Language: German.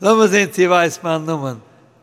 Lassen wir sehen, sie weiß man Nummern.